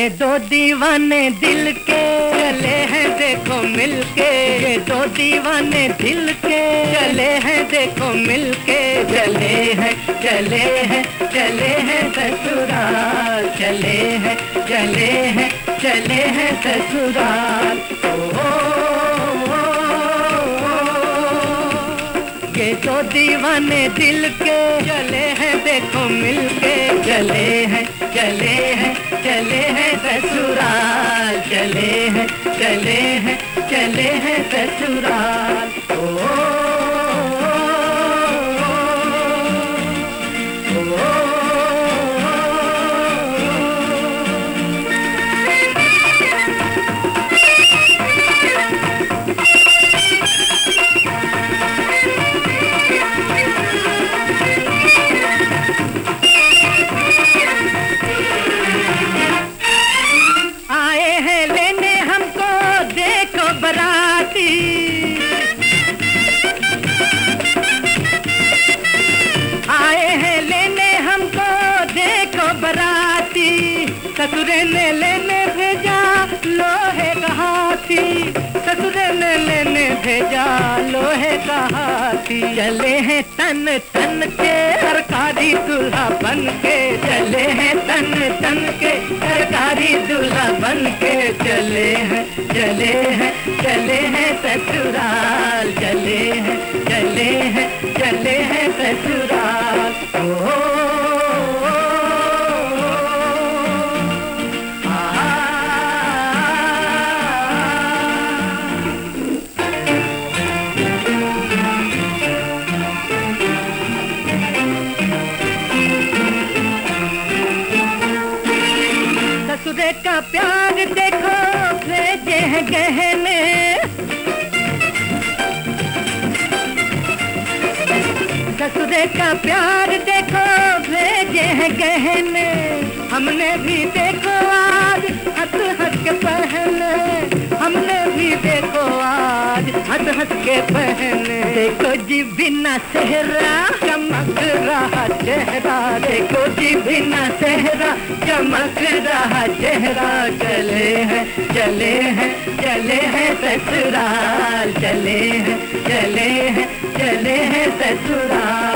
ये दो दीवाने दिल के, चले हैं देखो मिलके। ये दो दीवाने दिल के, चले हैं देखो मिलके। चले हैं चले हैं चले हैं ससुराल। चले हैं चले हैं चले हैं ससुराल। ये दो दीवाने दिल के, चले हैं देखो मिलके। चले चले हैं चले हैं ससुराल। ओ ने लेने भेजा, लोहे का हाथी। ससुरे ने लेने भेजा, लोहे का हाथी। चले हैं तन तन के, सरकारी दूल्हा बन के। चले हैं तन तन के, सरकारी दूल्हा बन के। चले हैं चले हैं चले हैं ससुराल। का प्यार देखो, भेजे हैं गहने। ससुरे का प्यार देखो, भेजे हैं गहने। हमने भी देखो आज हंस हंस के पहने। हमने भी देखो आज हंस हंस के पहने। देखो जी बिना सेहरा चमक रहा चेहरा। देखो जी बिना सेहरा चमक रहा ससुराल चले हैं चले हैं चले हैं ससुराल।